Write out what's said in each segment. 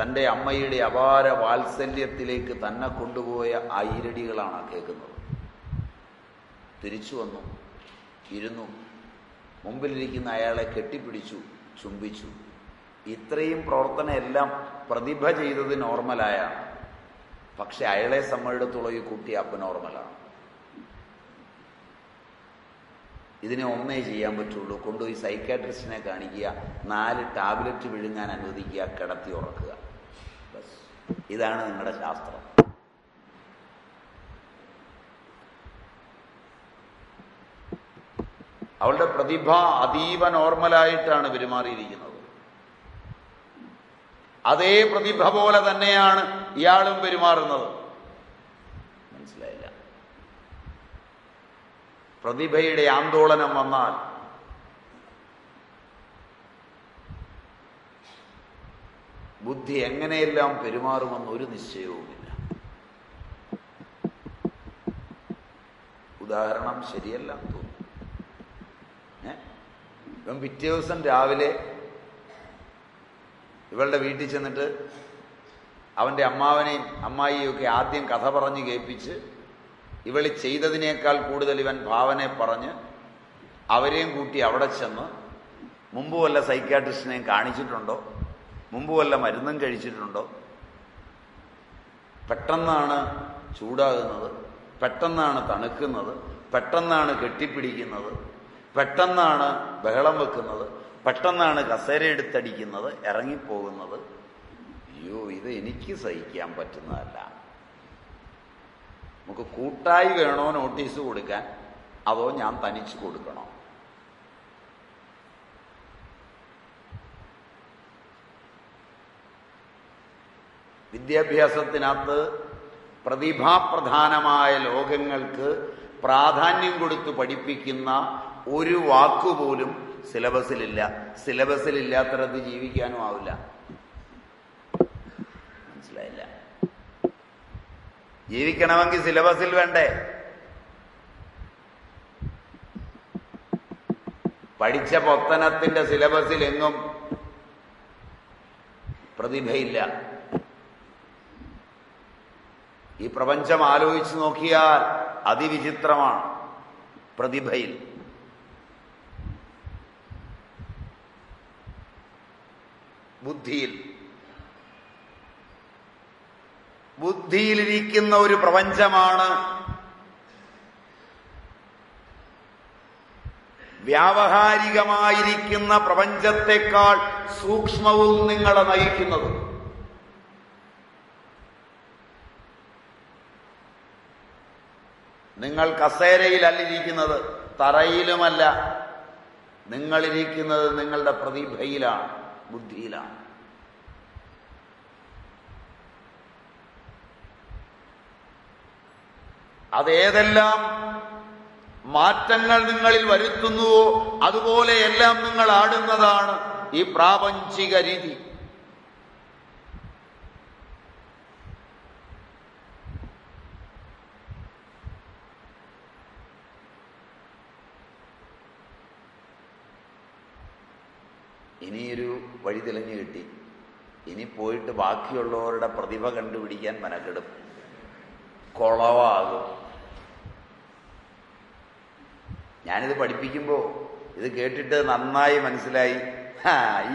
തന്റെ അമ്മയുടെ അപാര വാത്സല്യത്തിലേക്ക് തന്നെ കൊണ്ടുപോയ ആ ഈരടികളാണ് കേൾക്കുന്നത്. തിരിച്ചു വന്നു ഇരുന്നു. മുമ്പിലിരിക്കുന്ന അയാളെ കെട്ടിപ്പിടിച്ചു ചുംബിച്ചു. ഇത്രയും പ്രവർത്തനമെല്ലാം പ്രതിഭ ചെയ്തത് നോർമലായാണ്. പക്ഷെ അയാളെ സമ്മതിടത്തോളം ഈ കുട്ടി അപ്പ് നോർമലാണ്. ഇതിനെ ഒന്നേ ചെയ്യാൻ പറ്റുള്ളൂ. കൊണ്ടുപോയി സൈക്കാട്രിസ്റ്റിനെ കാണിക്കുക നാല് ടാബ്ലറ്റ് വിഴുങ്ങാൻ അനുവദിക്കുക കിടത്തി ഉറക്കുക. ഇതാണ് നിങ്ങളുടെ ശാസ്ത്രം. അവളുടെ പ്രതിഭ അതീവ നോർമലായിട്ടാണ് പെരുമാറിയിരിക്കുന്നത്. അതേ പ്രതിഭ പോലെ തന്നെയാണ് ഇയാളും പെരുമാറുന്നത്. മനസ്സിലായില്ല? പ്രതിഭയുടെ ആന്തോളനം വന്നാൽ ബുദ്ധി എങ്ങനെയെല്ലാം പെരുമാറുമെന്ന് ഒരു നിശ്ചയവുമില്ല. ഉദാഹരണം ശരിയല്ല തോന്നുന്നു? ഇവൻ പിറ്റേ ദിവസം രാവിലെ ഇവളുടെ വീട്ടിൽ ചെന്നിട്ട് അവന്റെ അമ്മാവനെയും അമ്മായിയൊക്കെ ആദ്യം കഥ പറഞ്ഞ് കേൾപ്പിച്ച് ഇവളി ചെയ്തതിനേക്കാൾ കൂടുതൽ ഇവൻ ഭാവനെ പറഞ്ഞ് അവരെയും കൂട്ടി അവിടെ ചെന്ന് മുമ്പ് വല്ല സൈക്കാട്രിസ്റ്റിനെയും കാണിച്ചിട്ടുണ്ടോ? മുമ്പ് വല്ല മരുന്നും കഴിച്ചിട്ടുണ്ടോ? പെട്ടെന്നാണ് ചൂടാകുന്നത് പെട്ടെന്നാണ് തണുക്കുന്നത് പെട്ടെന്നാണ് കെട്ടിപ്പിടിക്കുന്നത് പെട്ടെന്നാണ് ബഹളം വെക്കുന്നത് പെട്ടെന്നാണ് കസേര എടുത്തടിക്കുന്നത് ഇറങ്ങിപ്പോകുന്നത്. അയ്യോ ഇത് എനിക്ക് സഹിക്കാൻ പറ്റുന്നതല്ല. നമുക്ക് കൂട്ടായി വേണോ നോട്ടീസ് കൊടുക്കാൻ? അതോ ഞാൻ തനിച്ച് കൊടുക്കണോ? വിദ്യാഭ്യാസത്തിനകത്ത് പ്രതിഭാപ്രധാനമായ ലോകങ്ങൾക്ക് പ്രാധാന്യം കൊടുത്ത് പഠിപ്പിക്കുന്ന ഒരു വാക്കുപോലും സിലബസിലില്ല. സിലബസിലില്ലാത്തടത്ത് ജീവിക്കാനും ആവില്ല. മനസ്സിലായില്ല? ജീവിക്കണമെങ്കിൽ സിലബസിൽ വേണ്ടേ? പഠിച്ച പൊത്തനത്തിന്റെ സിലബസിൽ എങ്ങും പ്രതിഭയില്ല. ഈ പ്രപഞ്ചം ആലോചിച്ച് നോക്കിയാൽ അതിവിചിത്രമാണ് പ്രതിഭയിൽ. ബുദ്ധിയിൽ. ബുദ്ധിയിലിരിക്കുന്ന ഒരു പ്രപഞ്ചമാണ് വ്യാവഹാരികമായിരിക്കുന്ന പ്രപഞ്ചത്തെക്കാൾ സൂക്ഷ്മവും നിങ്ങളെ നയിക്കുന്നത്. നിങ്ങൾ കസേരയിലല്ലിരിക്കുന്നത് തറയിലുമല്ല. നിങ്ങളിരിക്കുന്നത് നിങ്ങളുടെ പ്രതിഭയിലാണ് ബുദ്ധിയിലാണ്. അതേതെല്ലാം മാറ്റങ്ങൾ നിങ്ങളിൽ വരുത്തുന്നുവോ അതുപോലെയെല്ലാം നിങ്ങൾ ആടുന്നതാണ് ഈ പ്രാപഞ്ചിക രീതി ഇനിയൊരു വഴി തെളിഞ്ഞു കിട്ടി ഇനി പോയിട്ട് ബാക്കിയുള്ളവരുടെ പ്രതിഭ കണ്ടുപിടിക്കാൻ മനക്കെടും. കുളവാകും. ഞാനിത് പഠിപ്പിക്കുമ്പോൾ ഇത് കേട്ടിട്ട് നന്നായി മനസ്സിലായി.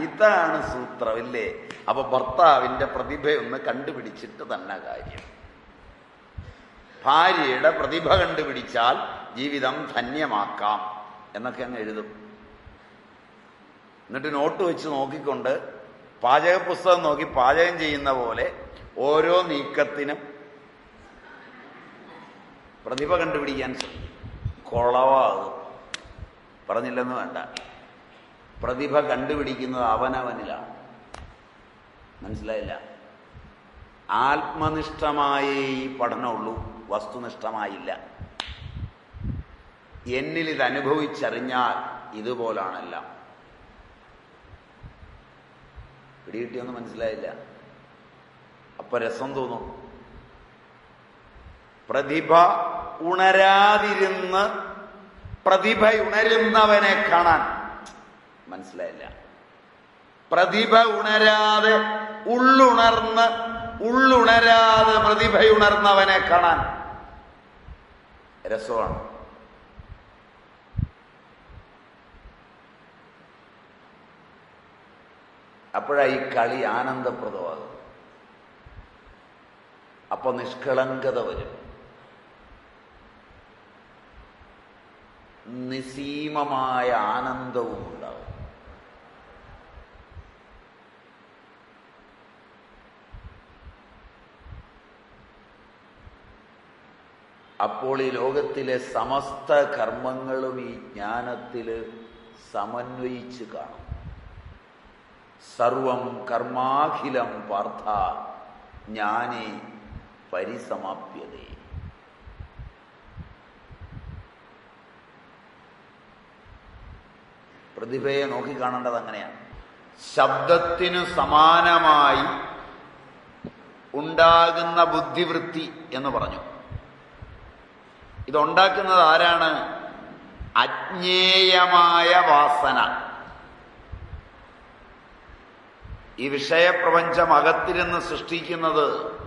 ഇതാണ് സൂത്രം ഇല്ലേ? അപ്പൊ ഭർത്താവിന്റെ പ്രതിഭയൊന്ന് കണ്ടുപിടിച്ചിട്ട് തന്നെ കാര്യം. ഭാര്യയുടെ പ്രതിഭ കണ്ടുപിടിച്ചാൽ ജീവിതം ധന്യമാക്കാം. എന്നൊക്കെ അങ്ങ് എഴുതും. എന്നിട്ട് നോട്ട് വെച്ച് നോക്കിക്കൊണ്ട് പാചക പുസ്തകം നോക്കി പാചകം ചെയ്യുന്ന പോലെ ഓരോ നീക്കത്തിനും പ്രതിഭ കണ്ടുപിടിക്കാൻ കുളവാകും. പറഞ്ഞില്ലെന്ന് വേണ്ട. പ്രതിഭ കണ്ടുപിടിക്കുന്നത് അവനവനിലാണ്. മനസ്സിലായില്ല? ആത്മനിഷ്ഠമായേ ഈ പഠനമുള്ളൂ. വസ്തുനിഷ്ഠമായില്ല. എന്നിൽ ഇത് അനുഭവിച്ചറിഞ്ഞാൽ ഇതുപോലാണെല്ലാം. പിടികിട്ടിയൊന്നും മനസ്സിലായില്ല. അപ്പൊ രസം തോന്നും. പ്രതിഭ ഉണരാതിരുന്ന് പ്രതിഭ ഉണരുന്നവനെ കാണാൻ. മനസ്സിലായില്ല. പ്രതിഭ ഉണരാതെ ഉള്ളുണർന്ന് ഉള്ളുണരാതെ പ്രതിഭയുണർന്നവനെ കാണാൻ. രസമാണ്. അപ്പോഴാ ഈ കളി ആനന്ദപ്രദമാകും. അപ്പൊ നിഷ്കളങ്കത വരും. നിസീമമായ ആനന്ദവും ഉണ്ടാവും. അപ്പോൾ ഈ ലോകത്തിലെ സമസ്ത കർമ്മങ്ങളും ഈ ജ്ഞാനത്തിൽ സമന്വയിച്ച് കാണും. സർവം കർമാഖിലം പാർത്ഥ ജ്ഞാനേ പരിസമാപ്യതേ. പ്രതിഭയെ നോക്കിക്കാണേണ്ടത് അങ്ങനെയാണ്. ശബ്ദത്തിന് സമാനമായി ഉണ്ടാകുന്ന ബുദ്ധിവൃത്തി എന്ന് പറഞ്ഞു. ഇതുണ്ടാക്കുന്നത് ആരാണ്? അജ്ഞേയമായ വാസന. ഈ വിഷയപ്രപഞ്ചം അകത്തിരുന്ന് സൃഷ്ടിക്കുന്നത്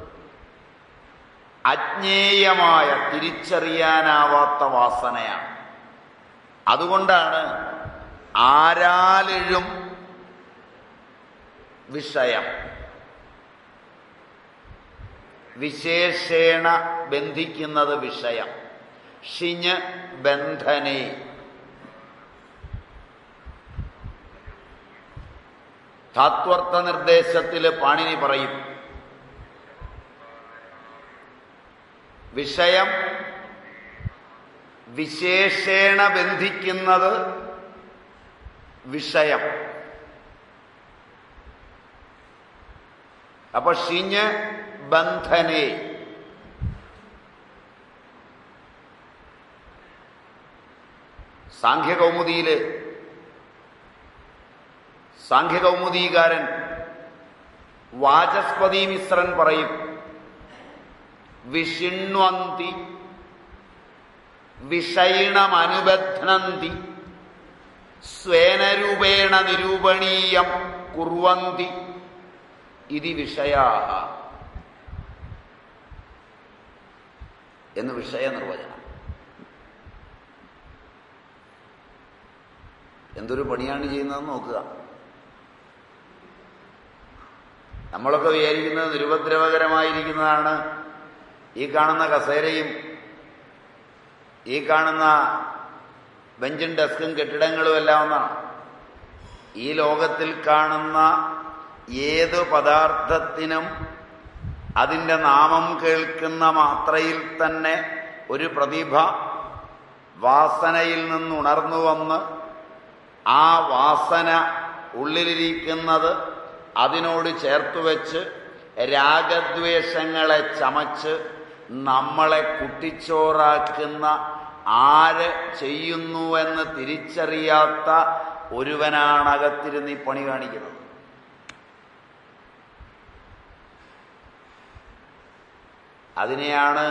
അജ്ഞേയമായ തിരിച്ചറിയാനാവാത്ത വാസനയാണ്. അതുകൊണ്ടാണ് ആരാലെഴും വിഷയം. വിശേഷേണ ബന്ധിക്കുന്നത് വിഷയം. ഷിഞ്ഞ് ബന്ധനെ. താത്വർത്ഥ നിർദ്ദേശത്തിൽ പാണിനി പറയും. വിഷയം വിശേഷേണ ബന്ധിക്കുന്നത് വിഷയം. അപ്പൊ ഷിഞ്ഞ് ബന്ധനെ. സാഖ്യകൗമുദിയിൽ സാഖ്യകൗമുദീകാരൻ വാചസ്പതി മിശ്രൻ പറയും വിഷിണ്വന്തി വിഷയിണമനുബധ്നന്തി സ്വേനരൂപേണ നിരൂപണീയം കുർവന്തി ഇതി വിഷയാ എന്ന് വിഷയ നിർവചനം. എന്തൊരു പണിയാണ് ചെയ്യുന്നതെന്ന് നോക്കുക. നമ്മളൊക്കെ വിചാരിക്കുന്നത് നിരുപദ്രവകരമായിരിക്കുന്നതാണ്. ഈ കാണുന്ന കസേരയും ഈ കാണുന്ന ബെഞ്ചും ഡെസ്കും കെട്ടിടങ്ങളും എല്ലാം ഒന്നാണ്. ഈ ലോകത്തിൽ കാണുന്ന ഏത് പദാർത്ഥത്തിനും അതിന്റെ നാമം കേൾക്കുന്ന മാത്രയിൽ തന്നെ ഒരു പ്രതിഭ വാസനയിൽ നിന്നുണർന്നു വന്ന് ആ വാസന ഉള്ളിലിരിക്കുന്നത് അതിനോട് ചേർത്ത് വെച്ച് രാഗദ്വേഷങ്ങളെ ചമച്ച് നമ്മളെ കുട്ടിച്ചോറാക്കുന്ന ആര് ചെയ്യുന്നുവെന്ന് തിരിച്ചറിയാത്ത ഒരുവനാണ് അകത്തിരുന്ന് ഈ പണി കാണിക്കുന്നത്. അതിനെയാണ്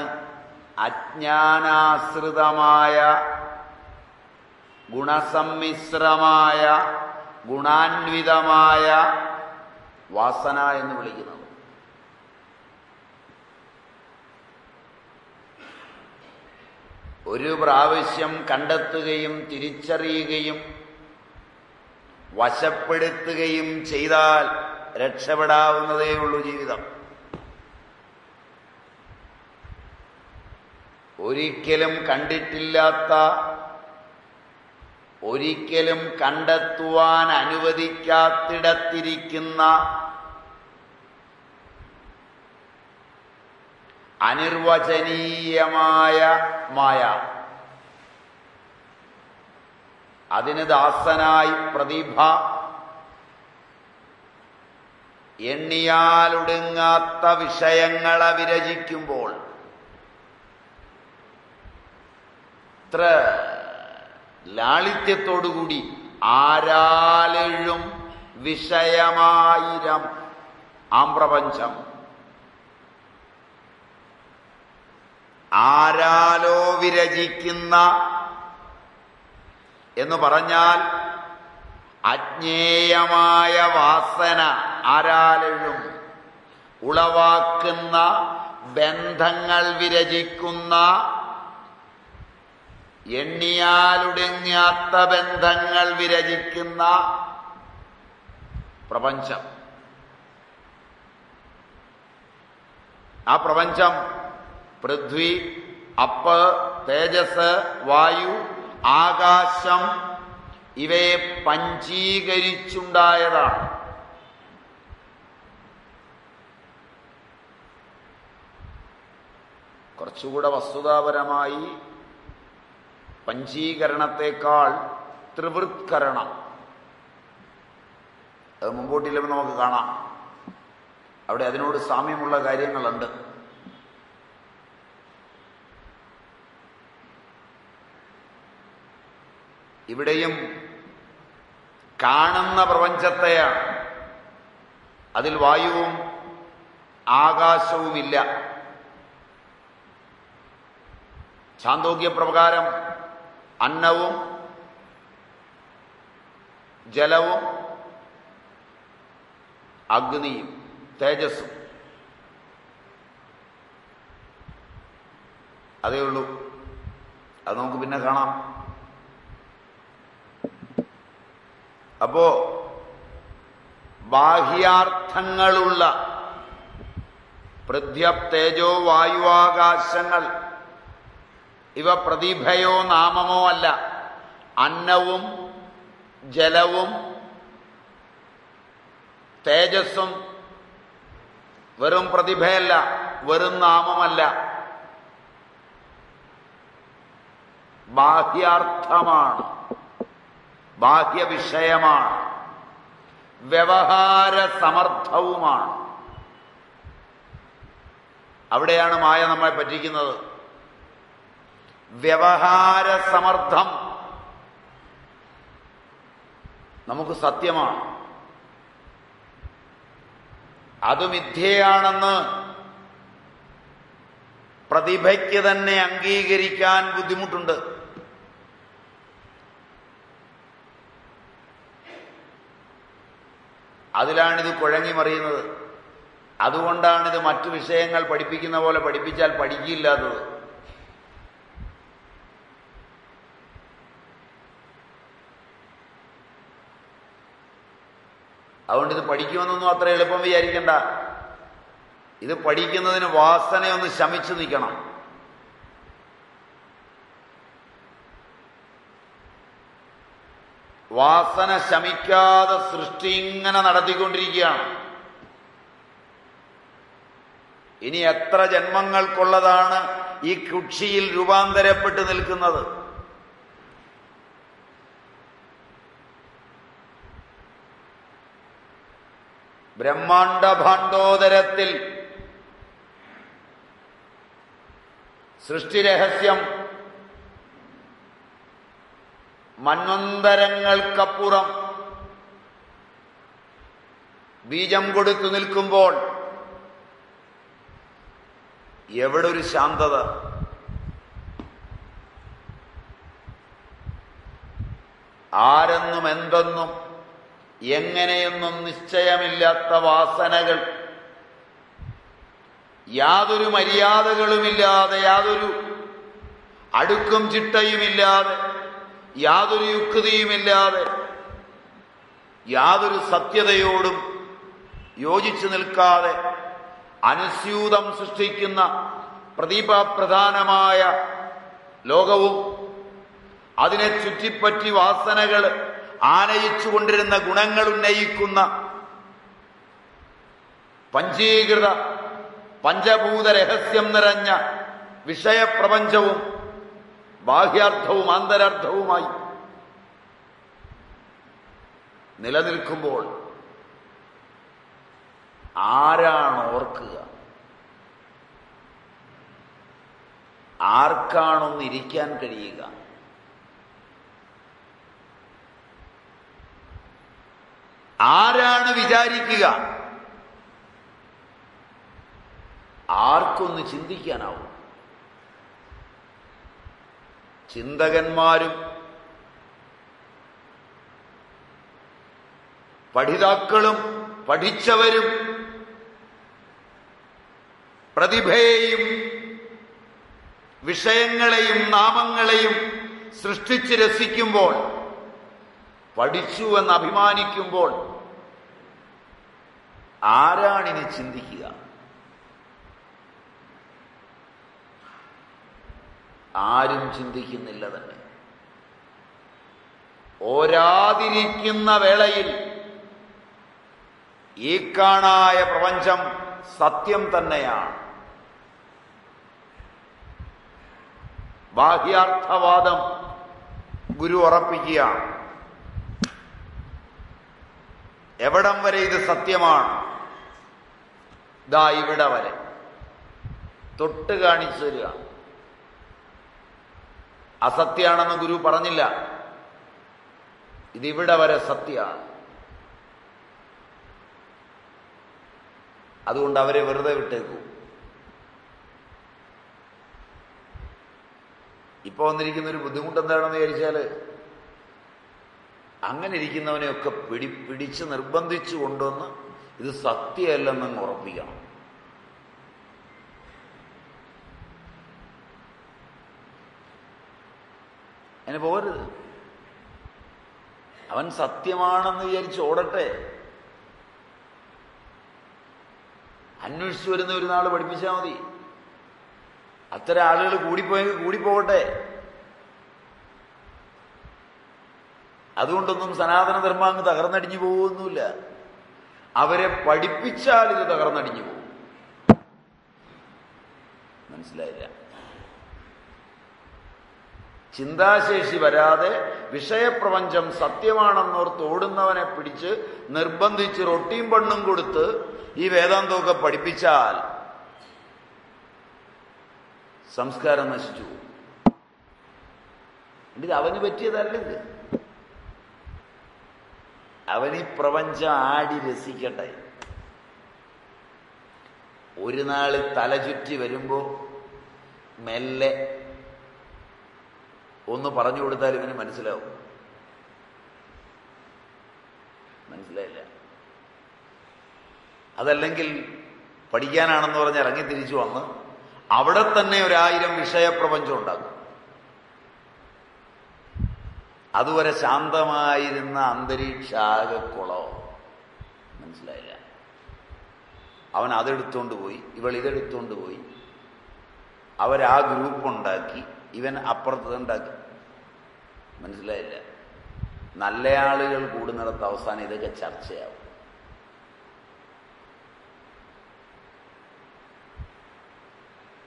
അജ്ഞാനാശ്രിതമായ ഗുണസമ്മിശ്രമായ ഗുണാന്വിതമായ വാസന എന്ന് വിളിക്കുന്നത്. ഒരു പ്രാവശ്യം കണ്ടെത്തുകയും തിരിച്ചറിയുകയും വശപ്പെടുത്തുകയും ചെയ്താൽ രക്ഷപ്പെടാവുന്നതേ ഉള്ളൂ ജീവിതം. ഒരിക്കലും കണ്ടിട്ടില്ലാത്ത ഒരിക്കലും കണ്ടെത്തുവാൻ അനുവദിക്കാത്തിടത്തിരിക്കുന്ന അനിർവചനീയമായ മായ. അതിന് ദാസനായി പ്രതിഭ എണ്ണിയാലൊടുങ്ങാത്ത വിഷയങ്ങളെ വിരചിക്കുമ്പോൾ ലാളിത്യത്തോടുകൂടി ആരാലെഴും വിഷയമായിരം ആംപ്രപഞ്ചം ആരാലോ വിരചിക്കുന്ന എന്ന് പറഞ്ഞാൽ അജ്ഞേയമായ വാസന ആരാലും ഉളവാക്കുന്ന ബന്ധങ്ങൾ വിരചിക്കുന്ന എണ്ണിയാലുടങ്ങാത്ത ബന്ധങ്ങൾ വിരചിക്കുന്ന പ്രപഞ്ചം. ആ പ്രപഞ്ചം പൃഥ്വി അപ്പ് തേജസ് വായു ആകാശം ഇവയെ പഞ്ചീകരിച്ചുണ്ടായതാണ്. കുറച്ചുകൂടെ വസ്തുതാപരമായി പഞ്ചീകരണത്തെക്കാൾ ത്രിവൃത്കരണം. അത് മുമ്പോട്ടില്ലെന്ന് നമുക്ക് കാണാം. അവിടെ അതിനോട് സാമ്യമുള്ള കാര്യങ്ങളുണ്ട്. ഇവിടെയും കാണുന്ന പ്രപഞ്ചത്തെയാണ്. അതിൽ വായുവും ആകാശവുമില്ല. ചാന്തോഗ്യപ്രകാരം അന്നവും ജലവും അഗ്നിയും തേജസ്സും. അതേ ഉള്ളൂ. അത് നമുക്ക് പിന്നെ കാണാം. അപ്പോ ബാഹ്യാർത്ഥങ്ങളുള്ള പൃഥ്വ തേജോ വായുവാകാശങ്ങൾ ഇവ പ്രതിഭയോ നാമമോ അല്ല. അന്നവും ജലവും തേജസ്സും വെറും പ്രതിഭയല്ല വെറും നാമമല്ല. ബാഹ്യാർത്ഥമാണ് ബാഹ്യവിഷയമാണ് വ്യവഹാര സമർത്ഥവുമാണ് അവിടെയാണ് മായ നമ്മെ പറ്റിക്കുന്നത്. വ്യവഹാര സമർത്ഥം നമുക്ക് സത്യമാണ്. അത് മിഥ്യയാണെന്ന് പ്രതിഭയ്ക്ക് തന്നെ അംഗീകരിക്കാൻ ബുദ്ധിമുട്ടുണ്ട്. അതിലാണിത് കുഴങ്ങി മറിയുന്നത് അതുകൊണ്ടാണിത് മറ്റു വിഷയങ്ങൾ പഠിപ്പിക്കുന്ന പോലെ പഠിപ്പിച്ചാൽ പഠിക്കില്ലാത്തത് അതുകൊണ്ട് ഇത് പഠിക്കുമെന്നൊന്നും അത്ര എളുപ്പം വിചാരിക്കണ്ട. ഇത് പഠിക്കുന്നതിന് വാസനയൊന്ന് ശമിച്ചു നിൽക്കണം. വാസന ശമിക്കാതെ സൃഷ്ടി ഇങ്ങനെ നടത്തിക്കൊണ്ടിരിക്കുകയാണ്. ഇനി എത്ര ജന്മങ്ങൾക്കുള്ളതാണ് ഈ കുക്ഷിയിൽ രൂപാന്തരപ്പെട്ട് നിൽക്കുന്നത്? ബ്രഹ്മാണ്ട ഭാണ്ഡോദരത്തിൽ സൃഷ്ടിരഹസ്യം മന്വന്തരങ്ങൾക്കപ്പുറം ബീജം കൊടുത്തു നിൽക്കുമ്പോൾ എവിടെ ഒരു ശാന്തത? ആരെന്നും എന്തെന്നും എങ്ങനെയൊന്നും നിശ്ചയമില്ലാത്ത വാസനകൾ. യാതൊരു മര്യാദകളുമില്ലാതെ യാതൊരു അടുക്കും ചിട്ടയുമില്ലാതെ യാതൊരു യുക്തിയുമില്ലാതെ യാതൊരു സത്യതയോടും യോജിച്ചു നിൽക്കാതെ അനുസ്യൂതം സൃഷ്ടിക്കുന്ന പ്രദീപപ്രധാനമായ ലോകവും അതിനെ ചുറ്റിപ്പറ്റി വാസനകൾ ആനയിച്ചുകൊണ്ടിരുന്ന ഗുണങ്ങൾ ഉന്നയിക്കുന്ന പഞ്ചീകൃത പഞ്ചഭൂത രഹസ്യം നിറഞ്ഞ വിഷയപ്രപഞ്ചവും ബാഹ്യാർത്ഥവും ആന്തരാർത്ഥവുമായി നിലനിൽക്കുമ്പോൾ ആരാണ് ഓർക്കുക? ആർക്കാണൊന്നിരിക്കാൻ കഴിയുക? ആരാണ് വിചാരിക്കുക. ആർക്കൊന്ന് ചിന്തിക്കാനാവും. ചിന്തകന്മാരും പഠിതാക്കളും പഠിച്ചവരും പ്രതിഭയെയും വിഷയങ്ങളെയും നാമങ്ങളെയും സൃഷ്ടിച്ച് രസിക്കുമ്പോൾ പഠിച്ചു എന്ന് അഭിമാനിക്കുമ്പോൾ ആരാണിനി ചിന്തിക്കുക? ആരും ചിന്തിക്കുന്നില്ല തന്നെ. ഓരാതിരിക്കുന്ന വേളയിൽ ഈ കാണായ പ്രപഞ്ചം സത്യം തന്നെയാണ്. ബാഹ്യാർത്ഥവാദം ഗുരു ഉറപ്പിക്കുക എവിടം വരെ ഇത് സത്യമാണ്? ദാ ഇവിടെ വരെ. തൊട്ട് കാണിച്ചു തരിക. അസത്യാണെന്ന് ഗുരു പറഞ്ഞില്ല. ഇതിവിടെ വരെ സത്യമാണ് അതുകൊണ്ട് അവരെ വെറുതെ വിട്ടേക്കൂ. ഇപ്പൊ വന്നിരിക്കുന്ന ഒരു ബുദ്ധിമുട്ട് എന്താണെന്ന് വിചാരിച്ചാൽ അങ്ങനെ ഇരിക്കുന്നവനെയൊക്കെ പിടി പിടിച്ച് നിർബന്ധിച്ചു കൊണ്ടുവന്ന് ഇത് സത്യമല്ലെന്നങ്ങ് ഉറപ്പിക്കണം. അങ്ങനെ പോരുത്. അവൻ സത്യമാണെന്ന് വിചാരിച്ച് ഓടട്ടെ. അന്വേഷിച്ചു വരുന്ന ഒരു നാൾ പഠിപ്പിച്ചാൽ മതി. അത്തരം ആളുകൾ കൂടിപ്പോയെങ്കിൽ കൂടിപ്പോകട്ടെ. അതുകൊണ്ടൊന്നും സനാതന ധർമ്മം അങ്ങ് തകർന്നടിഞ്ഞു പോകുന്നില്ല അവരെ പഠിപ്പിച്ചാൽ ഇത് തകർന്നടിഞ്ഞു പോകും. മനസ്സിലായില്ല? ചിന്താശേഷി വരാതെ വിഷയപ്രപഞ്ചം സത്യമാണെന്നോർത്ത് ഓടുന്നവനെ പിടിച്ച് നിർബന്ധിച്ച് റൊട്ടിയും പെണ്ണും കൊടുത്ത് ഈ വേദാന്തമൊക്കെ പഠിപ്പിച്ചാൽ സംസ്കാരം നശിച്ചു ഇത് അവന് പറ്റിയതല്ലത് അവനീ പ്രപഞ്ചം ആടി രസിക്കട്ടെ. ഒരു നാൾ തലചുറ്റി വരുമ്പോ മെല്ലെ ഒന്ന് പറഞ്ഞു കൊടുത്താൽ ഇവന് മനസ്സിലാവും. മനസ്സിലായില്ല. അതല്ലെങ്കിൽ പഠിക്കാനാണെന്ന് പറഞ്ഞ് ഇറങ്ങി തിരിച്ചു വന്ന് അവിടെ തന്നെ ഒരായിരം വിഷയപ്രപഞ്ചം ഉണ്ടാകും അതുവരെ ശാന്തമായിരുന്ന അന്തരീക്ഷാകക്കുളോ. മനസ്സിലായില്ല? അവൻ അതെടുത്തോണ്ട് പോയി ഇവൾ ഇതെടുത്തോണ്ട് പോയി. അവരാ ഗ്രൂപ്പ് ഉണ്ടാക്കി ഇവൻ അപ്പുറത്ത് ഉണ്ടാക്കി. മനസ്സിലായില്ല? നല്ല ആളുകൾ കൂടുന്നിടത്ത് അവസാനം ഇതൊക്കെ ചർച്ചയാവും.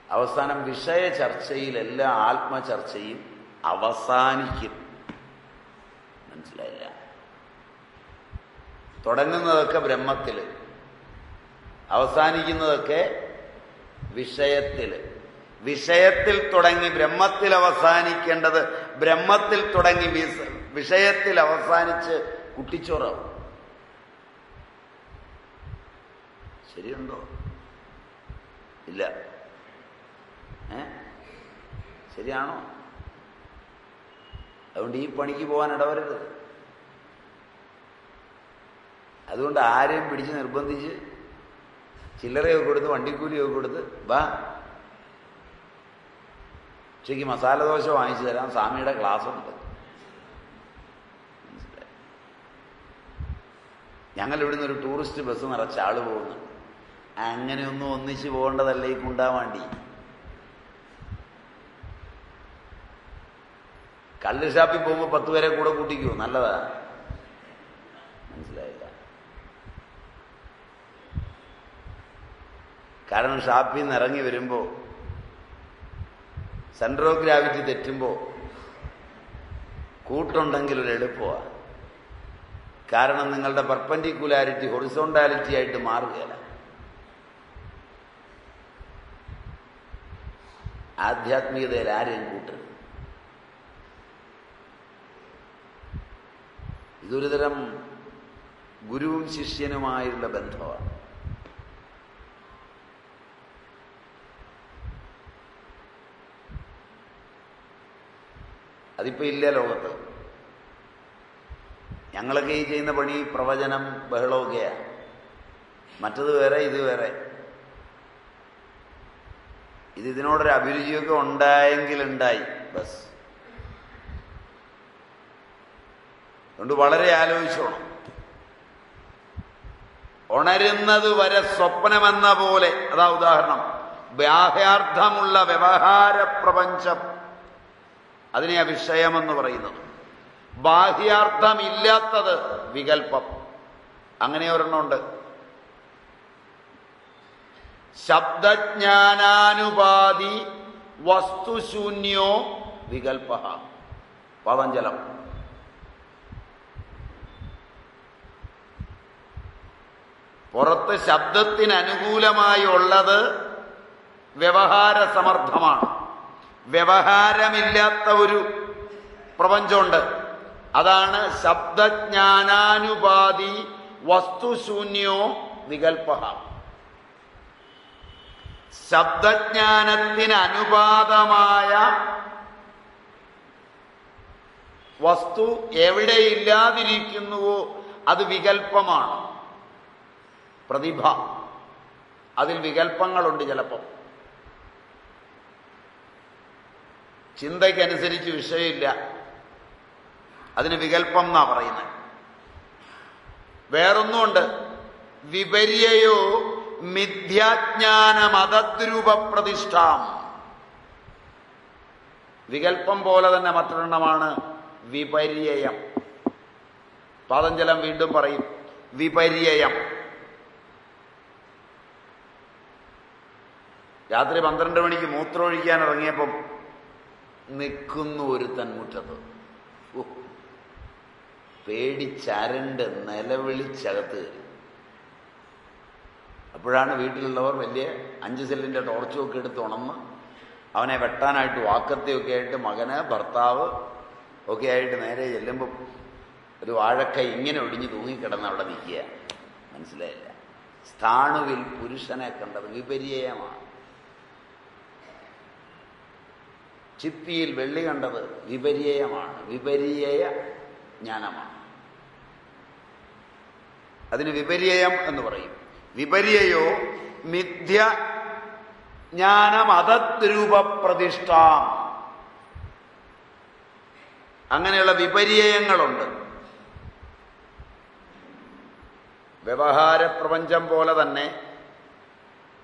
അവസാനം വിഷയ ചർച്ചയിൽ ആത്മചർച്ചയും അവസാനിക്കും. മനസ്സിലായില്ല. തുടങ്ങുന്നതൊക്കെ ബ്രഹ്മത്തിൽ അവസാനിക്കുന്നതൊക്കെ വിഷയത്തിൽ വിഷയത്തിൽ തുടങ്ങി ബ്രഹ്മത്തിൽ അവസാനിക്കേണ്ടത് ബ്രഹ്മത്തിൽ തുടങ്ങി വിഷയത്തിൽ അവസാനിച്ച് കുട്ടിച്ചോറാവും. ശരിയുണ്ടോ? ഇല്ല. ഏ? ശരിയാണോ? അതുകൊണ്ട് ഈ പണിക്ക് പോകാൻ ഇടവരരുത്. അതുകൊണ്ട് ആരെയും പിടിച്ച് നിർബന്ധിച്ച് ചില്ലറയൊക്കെ കൊടുത്ത് വണ്ടിക്കൂലിയൊക്കെ കൊടുത്ത് വാ ഉച്ചയ്ക്ക് മസാല ദോശ വാങ്ങിച്ചു തരാം. സ്വാമിയുടെ ക്ലാസ് ഉണ്ട് ഞങ്ങൾ ഇവിടുന്ന് ഒരു ടൂറിസ്റ്റ് ബസ് നിറച്ച ആൾ പോകുന്നു. അങ്ങനെയൊന്നും ഒന്നിച്ച് പോകേണ്ടതല്ല ഈ കുണ്ടാവാണ്ടി. കള്ള് ഷാപ്പിൽ പോകുമ്പോൾ പത്ത് പേരെ കൂടെ കൂട്ടിക്കോ. നല്ലതാ. മനസ്സിലായില്ല. കാരണം ഷാപ്പിൽ നിന്ന് ഇറങ്ങി വരുമ്പോ ഓഫ് ഗ്രാവിറ്റി തെറ്റുമ്പോ കൂട്ടുണ്ടെങ്കിൽ ഒരു എളുപ്പമാണ് കാരണം നിങ്ങളുടെ പെർപ്പൻഡിക്കുലാരിറ്റി ഹൊറിസോണ്ടാലിറ്റി ആയിട്ട് മാറുകയല്ല ആധ്യാത്മികതയിൽ ആരെയും കൂട്ടരുത്. ഇതൊരു തരം ഗുരുവും ശിഷ്യനുമായുള്ള ബന്ധമാണ്. അതിപ്പോ ഇല്ല ലോകത്ത്. ഞങ്ങളൊക്കെ ഈ ചെയ്യുന്ന പണി പ്രവചനം ബഹളമൊക്കെയാ. മറ്റത് വേറെ ഇത് വേറെ. ഇത് ഇതിനോടൊരു അഭിരുചിയൊക്കെ ഉണ്ടായെങ്കിൽ ഉണ്ടായി ബസ്. അതുകൊണ്ട് വളരെ ആലോചിച്ചോണം. ഉണരുന്നത് വരെ സ്വപ്നമെന്ന പോലെ അതാ ഉദാഹരണം ബാഹ്യാർത്ഥമുള്ള വ്യവഹാര പ്രപഞ്ചം അതിനെ വിഷയമെന്ന് പറയുന്നത്. ബാഹ്യാർത്ഥമില്ലാത്തത് വികല്പം അങ്ങനെ ഒരെണ്ണമുണ്ട് ശബ്ദജ്ഞാനാനുപാതി വസ്തുശൂന്യോ വികൽപ്പ. പതഞ്ജലം പുറത്ത് ശബ്ദത്തിന് അനുകൂലമായി ഉള്ളത് വ്യവഹാര സമർത്ഥമാണ് വ്യവഹാരമില്ലാത്ത ഒരു പ്രപഞ്ചമുണ്ട്. അതാണ് ശബ്ദജ്ഞാനാനുപാതി വസ്തുശൂന്യോ വികൽപ ശബ്ദജ്ഞാനത്തിന് അനുപാതമായ വസ്തു എവിടെയില്ലാതിരിക്കുന്നുവോ അത് വികൽപ്പമാണ്. പ്രതിഭ. അതിൽ വികല്പങ്ങളുണ്ട് ചിലപ്പം. ചിന്തയ്ക്കനുസരിച്ച് വിഷയമില്ല. അതിന് വികല്പം എന്നാ പറയുന്നത്. വേറൊന്നുമുണ്ട്. വിപര്യയോ മിഥ്യാജ്ഞാന മതദ്രൂപ പ്രതിഷ്ഠാം വികല്പം പോലെ തന്നെ മറ്റൊരെണ്ണമാണ് വിപര്യം പാതഞ്ചലം വീണ്ടും പറയും. വിപര്യം രാത്രി പന്ത്രണ്ട് മണിക്ക് മൂത്രമൊഴിക്കാൻ ഇറങ്ങിയപ്പം നിൽക്കുന്നു ഒരുത്തൻ മുറ്റത്ത്. ഓ, പേടിച്ചരണ്ട് നിലവിളിച്ചകത്ത് കയറി. അപ്പോഴാണ് വീട്ടിലുള്ളവർ വലിയ അഞ്ച് സെല്ലിന്റെ ടോർച്ചുമൊക്കെ എടുത്ത് ഉണന്ന് അവനെ വെട്ടാനായിട്ട് വാക്കത്തെയൊക്കെ ആയിട്ട് മകന് ഭർത്താവ് ഒക്കെ ആയിട്ട് നേരെ ചെല്ലുമ്പം ഒരു വാഴക്കൈ ഇങ്ങനെ ഒടിഞ്ഞ് തൂങ്ങിക്കിടന്ന് അവിടെ നിൽക്കുക മനസ്സിലായില്ല. സ്ഥാണുവിൽ പുരുഷനെ കണ്ടത് വിപര്യമാണ് ചിപ്പിയിൽ വെള്ളി കണ്ടത് വിപര്യമാണ് വിപര്യ ജ്ഞാനമാണ്. അതിന് വിപര്യം എന്ന് പറയും. വിപര്യയോ മിഥ്യ ജ്ഞാനമതദ്രൂപ പ്രതിഷ്ഠ അങ്ങനെയുള്ള വിപര്യങ്ങളുണ്ട് വ്യവഹാര പ്രപഞ്ചം പോലെ തന്നെ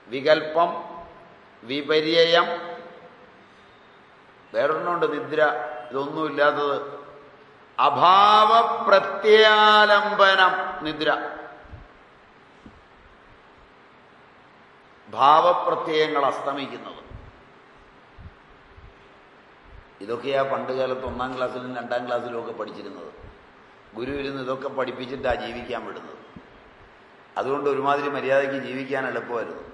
വികൽപ്പം വിപര്യം വേറൊരെണ്ണമുണ്ട് നിദ്ര. ഇതൊന്നുമില്ലാത്തത് അഭാവ പ്രത്യാലംബനം നിദ്ര. ഭാവപ്രത്യയങ്ങൾ അസ്തമിക്കുന്നത്. ഇതൊക്കെയാ പണ്ട് കാലത്ത് ഒന്നാം ക്ലാസ്സിലും രണ്ടാം ക്ലാസ്സിലും ഒക്കെ പഠിച്ചിരുന്നത്. ഗുരു ഇരുന്ന് ഇതൊക്കെ പഠിപ്പിച്ചിട്ടാ ജീവിക്കാൻ വിടുന്നത്. അതുകൊണ്ട് ഒരുമാതിരി മര്യാദയ്ക്ക് ജീവിക്കാൻ എളുപ്പമായിരുന്നു.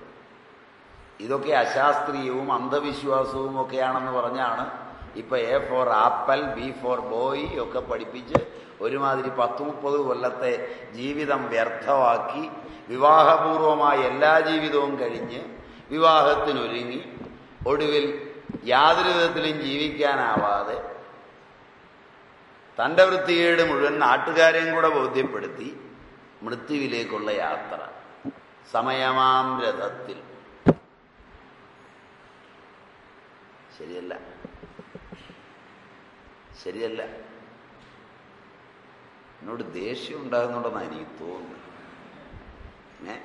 ഇതൊക്കെ അശാസ്ത്രീയവും അന്ധവിശ്വാസവും ഒക്കെയാണെന്ന് പറഞ്ഞാണ് ഇപ്പൊ A for apple B for boy ഒക്കെ പഠിപ്പിച്ച് ഒരുമാതിരി പത്ത് മുപ്പത് കൊല്ലത്തെ ജീവിതം വ്യർത്ഥമാക്കി വിവാഹപൂർവമായ എല്ലാ ജീവിതവും കഴിഞ്ഞ് വിവാഹത്തിനൊരുങ്ങി. ഒടുവിൽ യാതൊരു വിധത്തിലും ജീവിക്കാനാവാതെ തന്റെ വൃത്തികേട് മുഴുവൻ നാട്ടുകാരെയും കൂടെ ബോധ്യപ്പെടുത്തി മൃത്യുവിലേക്കുള്ള യാത്ര. സമയമാം രഥത്തിൽ. ശരിയല്ല. ശരിയല്ല. എന്നോട് ദേഷ്യം ഉണ്ടാകുന്നുണ്ടെന്നാണ് എനിക്ക് തോന്നുന്നത്. ഏ?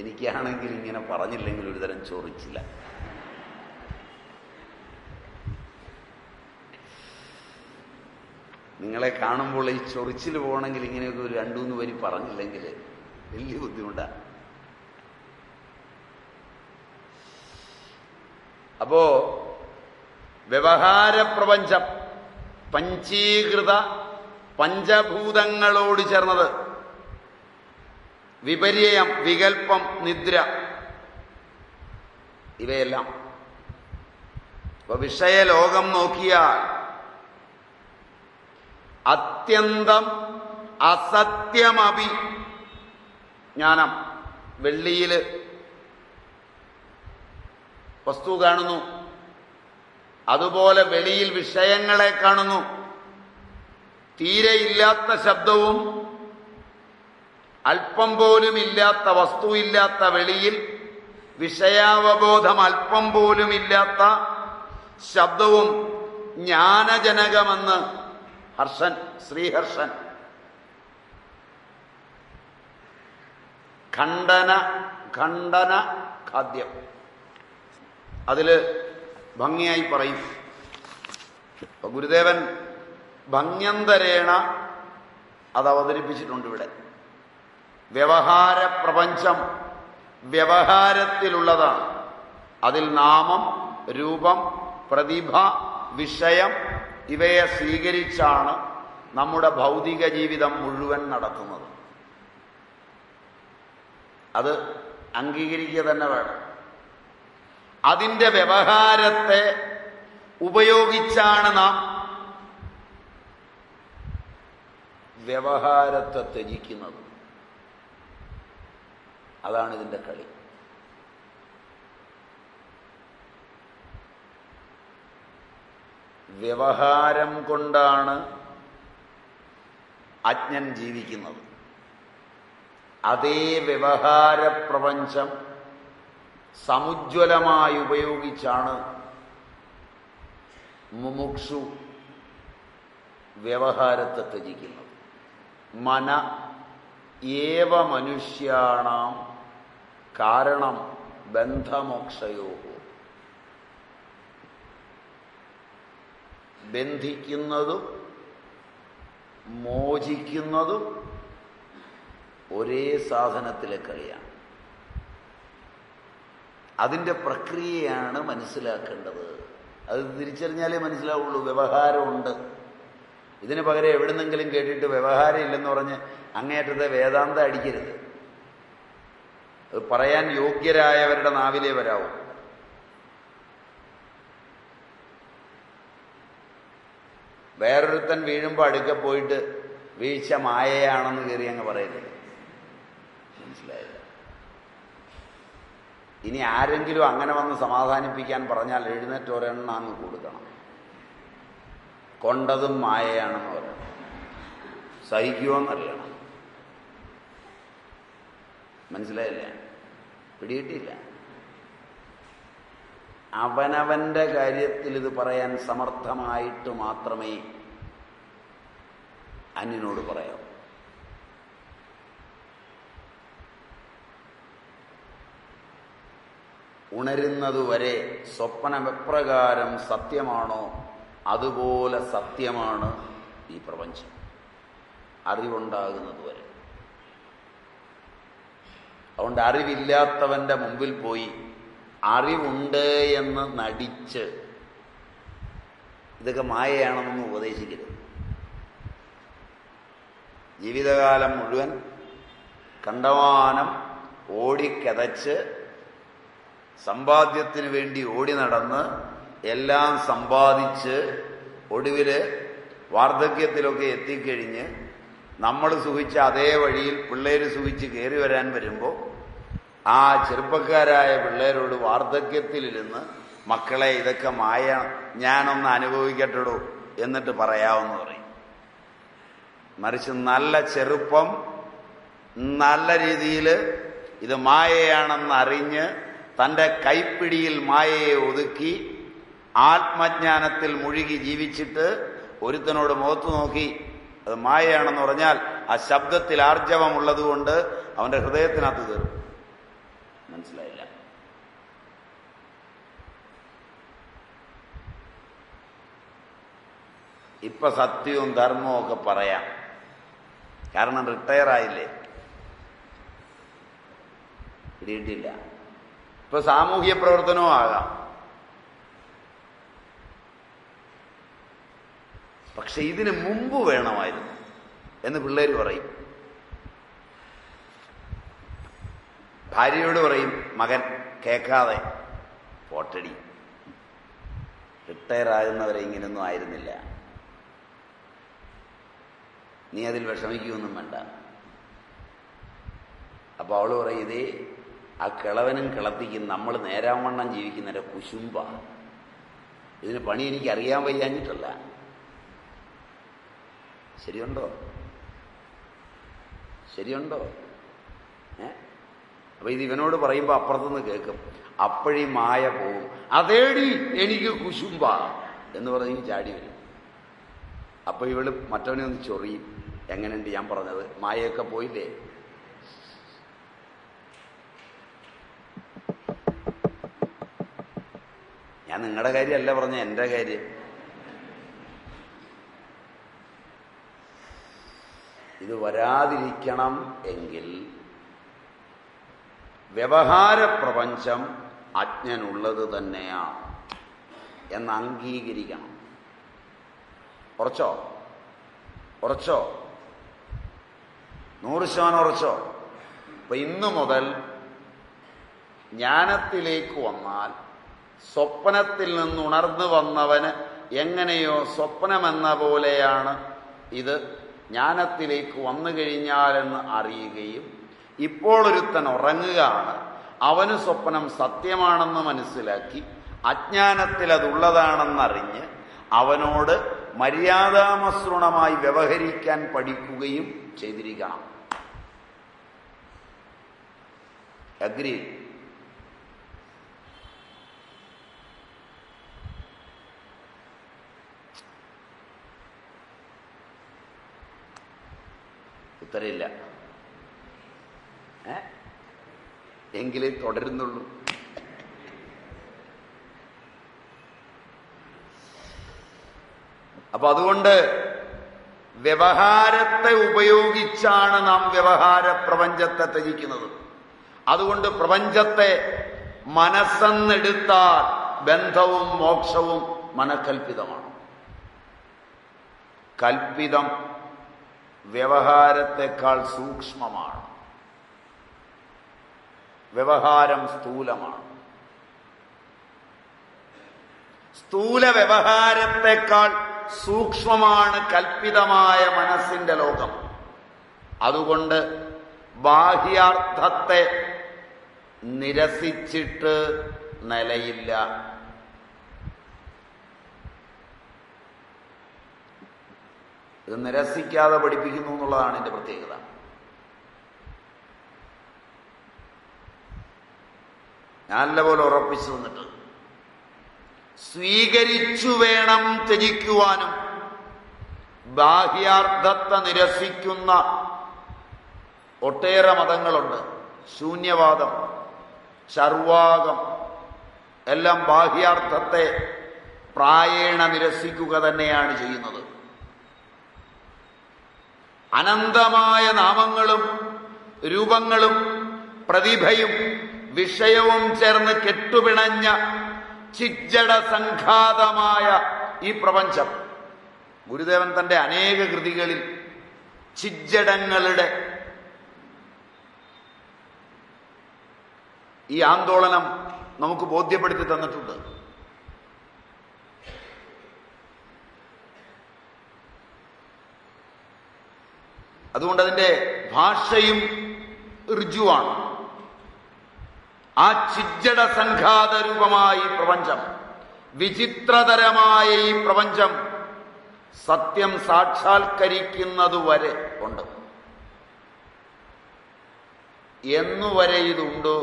എനിക്കാണെങ്കിൽ ഇങ്ങനെ പറഞ്ഞില്ലെങ്കിൽ ഒരുതരം ചോറിച്ചില്ല. നിങ്ങളെ കാണുമ്പോൾ ഈ ചൊറിച്ചിൽ പോകണമെങ്കിൽ ഇങ്ങനെയൊക്കെ ഒരു രണ്ടൂന്ന് വരി പറഞ്ഞില്ലെങ്കിൽ വലിയ ബുദ്ധിമുട്ടാണ് അപ്പോ വ്യവഹാര പ്രപഞ്ചം പഞ്ചീകൃത പഞ്ചഭൂതങ്ങളോട് ചേർന്നത്. വിപര്യം വികൽപ്പം നിദ്ര ഇവയെല്ലാം. ഇപ്പൊ വിഷയലോകം നോക്കിയാൽ അത്യന്തം അസത്യമഭി ജ്ഞാനം. വെള്ളിയിൽ വസ്തു കാണുന്നു. അതുപോലെ വെളിയിൽ വിഷയങ്ങളെ കാണുന്നു. തീരെ ഇല്ലാത്ത ശബ്ദവും അല്പം പോലും ഇല്ലാത്ത വസ്തുവില്ലാത്ത വെളിയിൽ വിഷയാവബോധം അല്പം പോലും ഇല്ലാത്ത ശബ്ദവും ജ്ഞാനജനകമെന്ന് ഹർഷൻ ശ്രീഹർഷൻ. ഖണ്ഡന ഖണ്ഡന ഖാദ്യം. അതിൽ ഭംഗിയായി പറയും. ഗുരുദേവൻ ഭംഗ്യന്തരേണ അത് അവതരിപ്പിച്ചിട്ടുണ്ട് ഇവിടെ. വ്യവഹാര പ്രപഞ്ചം വ്യവഹാരത്തിലുള്ളതാണ്. അതിൽ നാമം രൂപം പ്രതിഭ വിഷയം ഇവയെ സ്വീകരിച്ചാണ് നമ്മുടെ ഭൗതിക ജീവിതം മുഴുവൻ നടക്കുന്നത്. അത് അംഗീകരിക്കുക തന്നെ വേണം. അതിന്റെ വ്യവഹാരത്തെ ഉപയോഗിച്ചാണ് നാം വ്യവഹാരത്തെ ത്യജിക്കുന്നത്. അതാണ് ഇതിന്റെ കളി. വ്യവഹാരം കൊണ്ടാണ് അജ്ഞൻ ജീവിക്കുന്നത്. അതേ വ്യവഹാര പ്രപഞ്ചം സമുജ്വലമായി ഉപയോഗിച്ചാണ് മുമുക്ഷു വ്യവഹാരത്തെ ത്യജിക്കുന്നത്. മന ഏവ മനുഷ്യാണാം കാരണം ബന്ധമോക്ഷയോ. ബന്ധിക്കുന്നതും മോചിക്കുന്നതും ഒരേ സാധനത്തിലെ കളിയാണ്. അതിന്റെ പ്രക്രിയയാണ് മനസ്സിലാക്കേണ്ടത്. അത് തിരിച്ചറിഞ്ഞാലേ മനസ്സിലാവുള്ളൂ വ്യവഹാരമുണ്ട്. ഇതിന് പകരം എവിടുന്നെങ്കിലും കേട്ടിട്ട് വ്യവഹാരം ഇല്ലെന്ന് പറഞ്ഞ് അങ്ങേറ്റത്തെ വേദാന്ത അടിക്കരുത്. അത് പറയാൻ യോഗ്യരായവരുടെ നാവിലേ വരാവൂ. വേറൊരുത്തൻ വീഴുമ്പോൾ അടുക്ക പോയിട്ട് വീഴ്ച മായയാണെന്ന് കയറി അങ്ങ് പറയുന്നില്ല. മനസ്സിലായില്ല ഇനി ആരെങ്കിലും അങ്ങനെ വന്ന് സമാധാനിപ്പിക്കാൻ പറഞ്ഞാൽ എഴുന്നേറ്റ് ഒരെണ്ണം അങ്ങ് കൊടുക്കണം. കൊണ്ടതും മായയാണെന്ന് പറയണം. സഹിക്കുമോന്നറിയണം മനസ്സിലായില്ല? പിടിയിട്ടില്ല അവനവന്റെ കാര്യത്തിൽ ഇത് പറയാൻ സമർത്ഥമായിട്ട് മാത്രമേ അന്യനോട് പറയാവൂ. ഉണരുന്നതുവരെ സ്വപ്നം എപ്രകാരം സത്യമാണോ? അതുപോലെ സത്യമാണ് ഈ പ്രപഞ്ചം. അറിവുണ്ടാകുന്നതുവരെ. അതുകൊണ്ട് അറിവില്ലാത്തവന്റെ മുമ്പിൽ പോയി അറിവുണ്ട് എന്ന് നടിച്ച് ഇതൊക്കെ മായയാണെന്നൊന്നും ഉപദേശിക്കരുത്. ജീവിതകാലം മുഴുവൻ കണ്ടമാനം ഓടിക്കതച്ച് സമ്പാദ്യത്തിന് വേണ്ടി ഓടി നടന്ന് എല്ലാം സമ്പാദിച്ച് ഒടുവിൽ വാർദ്ധക്യത്തിലൊക്കെ എത്തിക്കഴിഞ്ഞ് നമ്മൾ സുഖിച്ച അതേ വഴിയിൽ പിള്ളേര് സുഖിച്ച് കയറി വരാൻ വരുമ്പോൾ ആ ചെറുപ്പക്കാരായ പിള്ളേരോട് വാർദ്ധക്യത്തിലിരുന്ന് മക്കളെ ഇതൊക്കെ മായ ഞാനൊന്ന് അനുഭവിക്കട്ടെടൂ എന്നിട്ട് പറയാമെന്ന് പറയും. മറിച്ച് നല്ല ചെറുപ്പം നല്ല രീതിയിൽ ഇത് മായയാണെന്ന് അറിഞ്ഞ് തന്റെ കൈപ്പിടിയിൽ മായയെ ഒതുക്കി ആത്മജ്ഞാനത്തിൽ മുഴുകി ജീവിച്ചിട്ട് ഒരുത്തനോട് മുഖത്ത് നോക്കി. അത് മായയാണെന്ന് പറഞ്ഞാൽ ആ ശബ്ദത്തിൽ ആർജവമുള്ളതുകൊണ്ട് അവന്റെ ഹൃദയത്തിനകത്ത് കയറും. മനസ്സിലായില്ല. ഇപ്പൊ സത്യവും ധർമ്മവും ഒക്കെ പറയാം. കാരണം റിട്ടയർ ആയില്ലേ പിടിയിട്ടില്ല ഇപ്പൊ സാമൂഹ്യ പ്രവർത്തനവും ആകാം. പക്ഷെ ഇതിന് മുമ്പ് വേണമായിരുന്നു എന്ന് പിള്ളേർ പറയും. ഭാര്യയോട് പറയും മകൻ കേൾക്കാതെ പോട്ടടി. റിട്ടയർ ആകുന്നവരെ ഇങ്ങനൊന്നും ആയിരുന്നില്ല. നീ അതിൽ വിഷമിക്കുമൊന്നും വേണ്ട. അപ്പൊ അവൾ പറയും ഇതേ ആ കിളവനും കിളത്തിക്കും നമ്മൾ നേരാവണ്ണം ജീവിക്കുന്നതിന്റെ കുശുമ്പ. ഇതിന് പണി എനിക്ക് അറിയാൻ വയ്യാഞ്ഞിട്ടല്ല. ശരിയുണ്ടോ? ശരിയുണ്ടോ? ഏ? അപ്പൊ ഇത് ഇവനോട് പറയുമ്പോ അപ്പുറത്തുനിന്ന് കേൾക്കും. അപ്പോഴീ മായ പോവും. അതേടി എനിക്ക് കുശുമ്പ എന്ന് പറഞ്ഞ് ചാടി വരും. അപ്പൊ ഇവൾ മറ്റവനെ ഒന്ന് ചൊറിയും. എങ്ങനെയുണ്ട് ഞാൻ പറഞ്ഞത്? മായയൊക്കെ പോയില്ലേ? ഞാൻ നിങ്ങളുടെ കാര്യമല്ല പറഞ്ഞ എന്റെ കാര്യം. ഇത് വരാതിരിക്കണം എങ്കിൽ വ്യവഹാര പ്രപഞ്ചം അജ്ഞനുള്ളത് തന്നെയാ എന്ന് അംഗീകരിക്കണം. ഉറച്ചോ? ഉറച്ചോ? നൂറ് ശതമാനം ഉറച്ചോ? അപ്പൊ ഇന്നു മുതൽ ജ്ഞാനത്തിലേക്ക് വന്നാൽ സ്വപ്നത്തിൽ നിന്ന് ഉണർന്നു വന്നവന് എങ്ങനെയോ സ്വപ്നമെന്ന പോലെയാണ്. ഇത് ജ്ഞാനത്തിലേക്ക് വന്നു കഴിഞ്ഞാലെന്ന് അറിയുകയും ഇപ്പോൾ ഒരുത്തൻ ഉറങ്ങുകയാണ്. അവന് സ്വപ്നം സത്യമാണെന്ന് മനസ്സിലാക്കി അജ്ഞാനത്തിൽ അതുള്ളതാണെന്നറിഞ്ഞ് അവനോട് മര്യാദാമസൃണമായി വ്യവഹരിക്കാൻ പഠിക്കുകയും ചെയ്തിരിക്കണം. അഗ്രി ഉത്തരയില്ല ഏ? എങ്കിലേ തുടരുന്നുള്ളൂ. അപ്പൊ അതുകൊണ്ട് വ്യവഹാരത്തെ ഉപയോഗിച്ചാണ് നാം വ്യവഹാര പ്രപഞ്ചത്തെ ത്യജിക്കുന്നത്. അതുകൊണ്ട് പ്രപഞ്ചത്തെ മനസ്സെന്നെടുത്താൽ ബന്ധവും മോക്ഷവും മനക്കൽപ്പിതമാണ്. കൽപ്പിതം വ്യവഹാരത്തെക്കാൾ സൂക്ഷ്മമാണ്. വ്യവഹാരം സ്ഥൂലമാണ്. സ്ഥൂല വ്യവഹാരത്തെക്കാൾ സൂക്ഷ്മമാണ് കൽപ്പിതമായ മനസ്സിന്റെ ലോകം. അതുകൊണ്ട് ബാഹ്യാർത്ഥത്തെ നിരസിച്ചിട്ട് നിലയില്ല. ഇത് നിരസിക്കാതെ പഠിപ്പിക്കുന്നു എന്നുള്ളതാണ് എന്റെ പ്രത്യേകത. നല്ലപോലെ ഉറപ്പിച്ചു തന്നിട്ട് സ്വീകരിച്ചു വേണം ത്യജിക്കുവാനും. ബാഹ്യാർത്ഥത്തെ നിരസിക്കുന്ന ഒട്ടേറെ മതങ്ങളുണ്ട്. ശൂന്യവാദം ചർവാകം എല്ലാം ബാഹ്യാർത്ഥത്തെ പ്രായേണ നിരസിക്കുക തന്നെയാണ് ചെയ്യുന്നത്. അനന്തമായ നാമങ്ങളും രൂപങ്ങളും പ്രതിഭയും വിഷയവും ചേർന്ന് കെട്ടുപിണഞ്ഞ ചിജ്ജട സംഘാതമായ ഈ പ്രപഞ്ചം. ഗുരുദേവൻ തന്റെ അനേക കൃതികളിൽ ചിജ്ജടങ്ങളുടെ ഈ ആന്തോളനം നമുക്ക് ബോധ്യപ്പെടുത്തി തന്നിട്ടുണ്ട്. അതുകൊണ്ട് അതിന്റെ ഭാഷയും ഋജുവാണ്. ആ ചിജ്ജട ഈ പ്രപഞ്ചം വിചിത്രതരമായ ഈ പ്രപഞ്ചം സത്യം സാക്ഷാത്കരിക്കുന്നതുവരെ ഉണ്ട്. എന്നുവരെ ഇതുണ്ടോ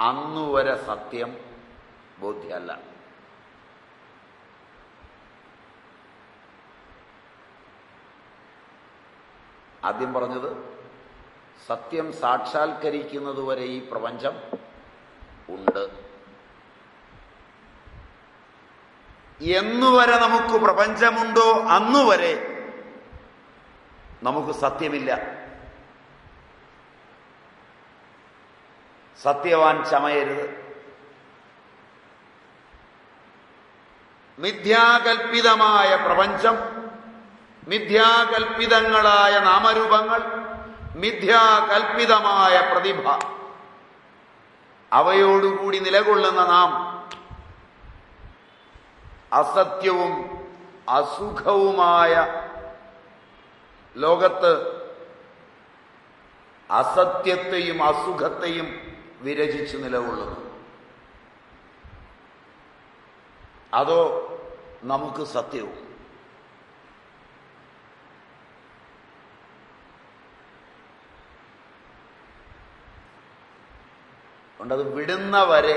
അന്നുവരെ സത്യം ബോധ്യമല്ല ആദ്യം പറഞ്ഞത് സത്യം സാക്ഷാത്കരിക്കുന്നതുവരെ ഈ പ്രപഞ്ചം ഉണ്ട്. എന്നുവരെ നമുക്ക് പ്രപഞ്ചമുണ്ടോ? അന്നുവരെ നമുക്ക് സത്യമില്ല. സത്യവാൻ ചമയരുത്. മിഥ്യാകൽപിതമായ പ്രപഞ്ചം മിഥ്യാകൽപിതങ്ങളായ നാമരൂപങ്ങൾ മിഥ്യാകൽപിതമായ പ്രതിഭ. അവയോടുകൂടി നിലകൊള്ളുന്ന നാം അസത്യവും അസുഖവുമായ ലോകത്ത് അസത്യത്തെയും അസുഖത്തെയും വിരചിച്ച് നിലകൊള്ളുന്നു. അതോ നമുക്ക് സത്യവും? അതുകൊണ്ടത് വിടുന്ന വരെ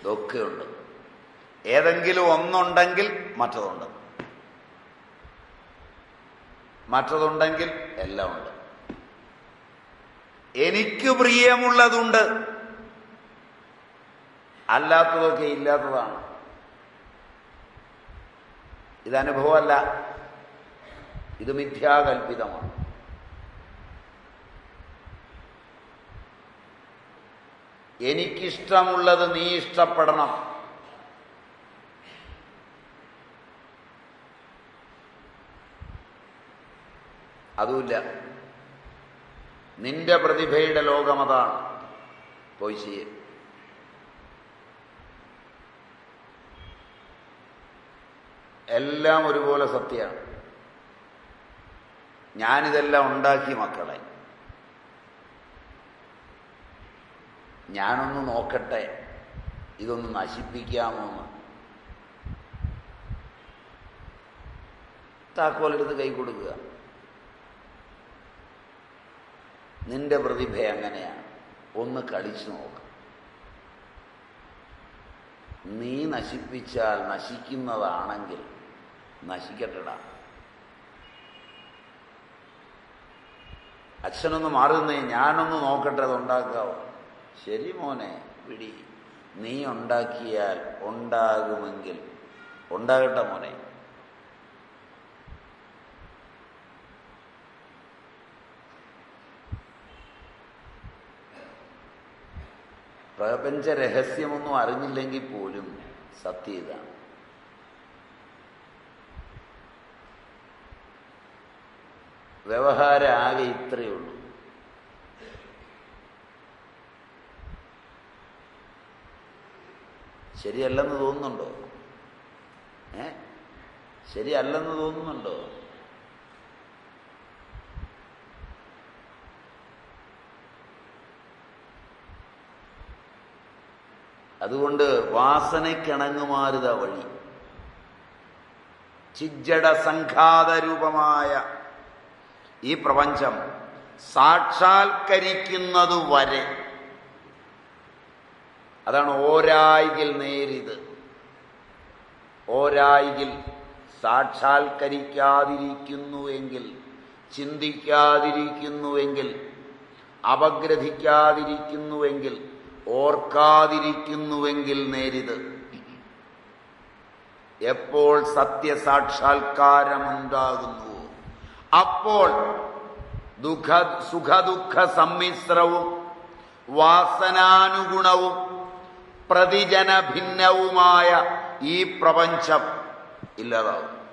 ഇതൊക്കെയുണ്ട്. ഏതെങ്കിലും ഒന്നുണ്ടെങ്കിൽ മറ്റതുണ്ട്. മറ്റതുണ്ടെങ്കിൽ എല്ലാം ഉണ്ട് എനിക്ക് പ്രിയമുള്ളതുണ്ട്. അല്ലാത്തതൊക്കെ ഇല്ലാത്തതാണ്. ഇതനുഭവമല്ല ഇത് മിഥ്യാകൽപിതമാണ് എനിക്കിഷ്ടമുള്ളത് നീ ഇഷ്ടപ്പെടണം. അതുമില്ല. നിന്റെ പ്രതിഭയുടെ ലോകമതാണ്. പോയി ചെയ്യൻ എല്ലാം ഒരുപോലെ സത്യമാണ് ഞാനിതെല്ലാം ഉണ്ടാക്കി മക്കളെ. ഞാനൊന്ന് നോക്കട്ടെ. ഇതൊന്ന് നശിപ്പിക്കാമോ എന്ന് താക്കോലെടുത്ത് കൈ കൊടുക്കുക. നിന്റെ പ്രതിഭ അങ്ങനെയാണ്. ഒന്ന് കളിച്ചു നോക്ക്. നീ നശിപ്പിച്ചാൽ നശിക്കുന്നതാണെങ്കിൽ നശിക്കട്ടടാ. അച്ഛനൊന്ന് മാറുന്നേ ഞാനൊന്ന് നോക്കട്ടെ അതുണ്ടാക്കാവോ. ശരി മോനെ പിടി. നീ ഉണ്ടാക്കിയാൽ ഉണ്ടാകുമെങ്കിൽ. ഉണ്ടാകട്ടെ മോനെ. പ്രപഞ്ച രഹസ്യമൊന്നും അറിഞ്ഞില്ലെങ്കിൽ പോലും സത്യം ഇതാണ്. വ്യവഹാരം ആകെ ഇത്രയേ ഉള്ളൂ. ശരിയല്ലെന്ന് തോന്നുന്നുണ്ടോ? ഏ? ശരിയല്ലെന്ന് തോന്നുന്നുണ്ടോ? അതുകൊണ്ട് വാസനയ്ക്കിണങ്ങുമാരുത വഴി. ചിജ്ജട സംഘാതരൂപമായ ഈ പ്രപഞ്ചം സാക്ഷാത്കരിക്കുന്നതുവരെ അതാണ് ഓരായികിൽ നേരിത്. ഓരായികിൽ സാക്ഷാത്കരിക്കാതിരിക്കുന്നുവെങ്കിൽ ചിന്തിക്കാതിരിക്കുന്നുവെങ്കിൽ അപഗ്രഥിക്കാതിരിക്കുന്നുവെങ്കിൽ ഓർക്കാതിരിക്കുന്നുവെങ്കിൽ നേരിത്. എപ്പോൾ സത്യസാക്ഷാത്കാരമുണ്ടാകുന്നുവോ അപ്പോൾ ദുഃഖ സുഖദുഃഖ സമ്മിശ്രവും വാസനാനുഗുണവും പ്രതിജന ഭിന്നവുമായ ഈ പ്രപഞ്ചം ഇല്ലാതാവും.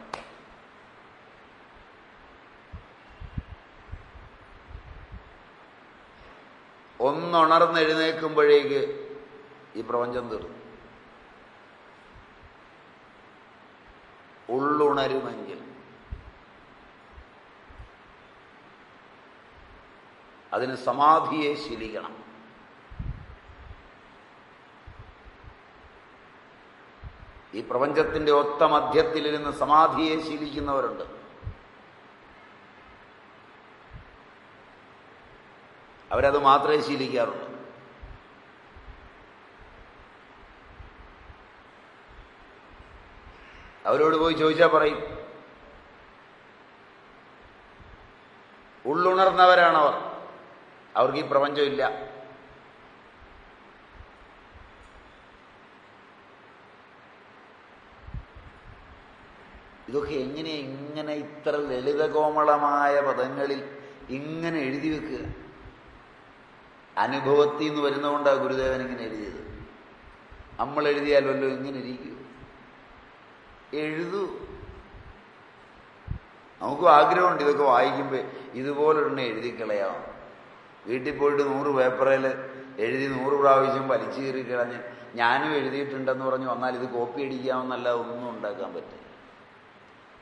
ഒന്നുണർന്നെഴുന്നേൽക്കുമ്പോഴേക്ക് ഈ പ്രപഞ്ചം തീർന്നു. ഉള്ളുണരുമെങ്കിൽ. അതിന് സമാധിയെ ശീലിക്കണം. ഈ പ്രപഞ്ചത്തിന്റെ ഒത്ത മധ്യത്തിലിരുന്ന് സമാധിയെ ശീലിക്കുന്നവരുണ്ട്. അവരത് മാത്രമേ ശീലിക്കാറുള്ളൂ. അവരോട് പോയി ചോദിച്ചാൽ പറയും ഉള്ളുണർന്നവരാണവർ. അവർക്ക് ഈ പ്രപഞ്ചമില്ല. ഇതൊക്കെ എങ്ങനെ ഇങ്ങനെ ഇത്ര ലളിതകോമളമായ പദങ്ങളിൽ ഇങ്ങനെ എഴുതി വെക്കുക? അനുഭവത്തിൽ നിന്ന് വരുന്നതുകൊണ്ടാണ് ഗുരുദേവൻ ഇങ്ങനെ എഴുതിയത്. നമ്മൾ എഴുതിയാൽ വല്ലോ ഇങ്ങനെ ഇരിക്കൂ. എഴുതൂ. നമുക്കും ആഗ്രഹമുണ്ട് ഇതൊക്കെ വായിക്കുമ്പോൾ ഇതുപോലൊരെണ്ണം എഴുതി കളയാം വീട്ടിൽ പോയിട്ട് നൂറ് പേപ്പറിൽ എഴുതി നൂറ് പ്രാവശ്യം വലിച്ചു കീറി കളഞ്ഞ് ഞാനും എഴുതിയിട്ടുണ്ടെന്ന് പറഞ്ഞ് വന്നാൽ ഇത് കോപ്പി അടിക്കാമെന്നല്ല ഒന്നും ഉണ്ടാക്കാൻ പറ്റില്ല.